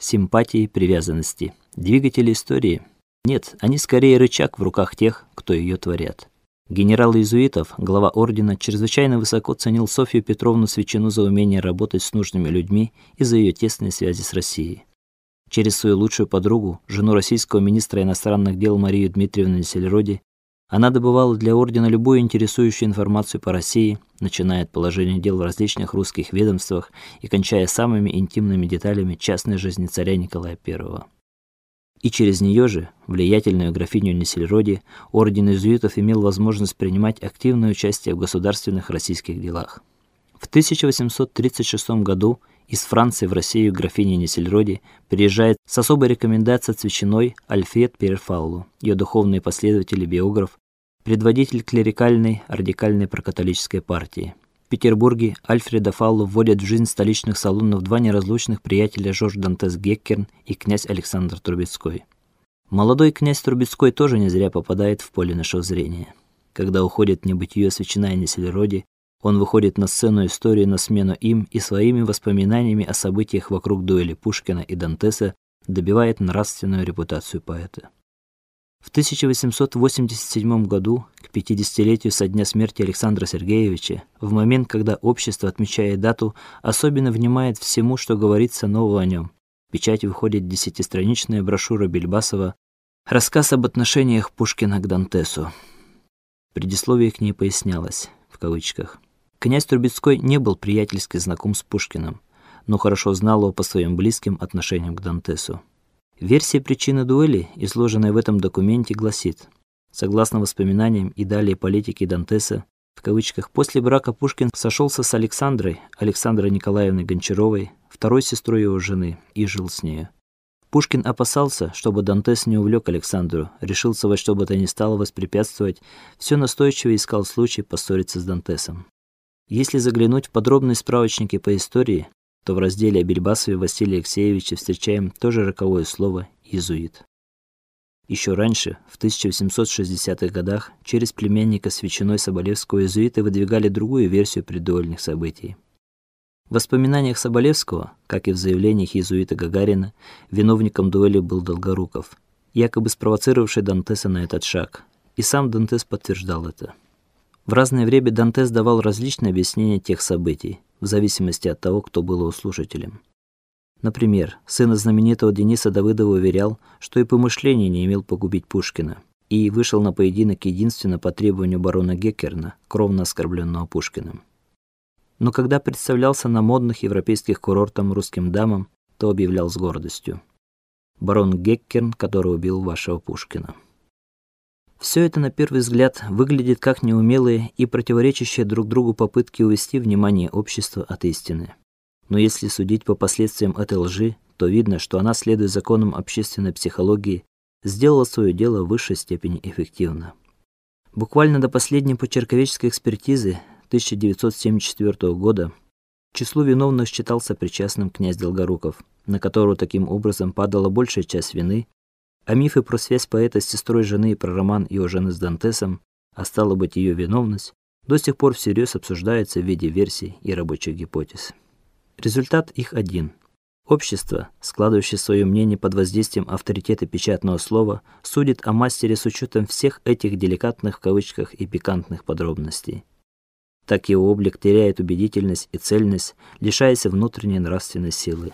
симпатии, привязанности. Двигатели истории. Нет, они скорее рычаг в руках тех, кто ее творят. Генерал иезуитов, глава ордена, чрезвычайно высоко ценил Софью Петровну Свечину за умение работать с нужными людьми и за ее тесные связи с Россией. Через свою лучшую подругу, жену российского министра иностранных дел Марию Дмитриевну Несельроди, она добывала для ордена любую интересующую информацию по России, начиная от положения дел в различных русских ведомствах и кончая самыми интимными деталями частной жизни царя Николая I. И через нее же, влиятельную графиню Несельроди, орден иезуитов имел возможность принимать активное участие в государственных российских делах. В 1836 году из Франции в Россию графиня Несельроди приезжает с особой рекомендацией Цвечиной Альфред Перфаллу, ее духовный последователь и биограф, предводитель клерикальной радикальной прокатолической партии. В Петербурге Альфреда Фаллу вводят в жизнь столичных салонов два неразлучных приятеля Жорж Дантес Геккерн и князь Александр Трубецкой. Молодой князь Трубецкой тоже не зря попадает в поле нашего зрения. Когда уходит небытие Свечина и Несельроди, он выходит на сцену истории на смену им и своими воспоминаниями о событиях вокруг дуэли Пушкина и Дантеса добивает нравственную репутацию поэта. В 1887 году, к 50-летию со дня смерти Александра Сергеевича, в момент, когда общество отмечает дату, особенно внимает всему, что говорится нового о нем. В печать выходит десятистраничная брошюра Бельбасова «Рассказ об отношениях Пушкина к Дантесу». Предисловие к ней пояснялось, в кавычках. Князь Трубецкой не был приятельски знаком с Пушкиным, но хорошо знал его по своим близким отношениям к Дантесу. Версия причины дуэли, изложенная в этом документе, гласит: согласно воспоминаниям и далее политики Дантеса, в кавычках, после брака Пушкин сошелся с Александрой, Александрой Николаевной Гончаровой, второй сестрой его жены, и жил с нею. Пушкин опасался, чтобы Дантес не увлек Александру, решился во что бы то ни стало воспрепятствовать, все настойчиво искал случай поссориться с Дантесом. Если заглянуть в подробные справочники по истории, то в разделе о Бельбасове Василия Алексеевича встречаем тоже роковое слово иезуит. Еще раньше, в 1860-х годах, через племянника с ветчиной Соболевского иезуиты выдвигали другую версию предуэльных событий. В воспоминаниях Соболевского, как и в заявлениях иезуита Гагарина, виновником дуэли был Долгоруков, якобы спровоцировавший Дантеса на этот шаг, и сам Дантес подтверждал это. В разное время Дантес давал различные объяснения тех событий, в зависимости от того, кто был его слушателем. Например, сын знаменитого Дениса Давыдова уверял, что и помышления не имел погубить Пушкина, и вышел на поединок единственно по требованию барона Геккерна, кровно оскорбленного Пушкиным. Но когда представлялся на модных европейских курортах русским дамам, то объявлял с гордостью: "Барон Геккерн, который убил вашего Пушкина". Все это на первый взгляд выглядит как неумелые и противоречащие друг другу попытки увести внимание общества от истины. Но если судить по последствиям этой лжи, то видно, что она, следуя законам общественной психологии, сделала свое дело в высшей степени эффективно. Буквально до последней почерковеческой экспертизы 1974 года числу виновных считался причастным князь Долгоруков, на которого таким образом падала большая часть вины а мифы про связь поэта с сестрой жены и про роман его жены с Дантесом, а стало быть ее виновность, до сих пор всерьез обсуждаются в виде версий и рабочих гипотез. Результат их один. Общество, складывающее свое мнение под воздействием авторитета печатного слова, судит о мастере с учетом всех этих деликатных в кавычках и пикантных подробностей. Так его облик теряет убедительность и цельность, лишаясь внутренней нравственной силы.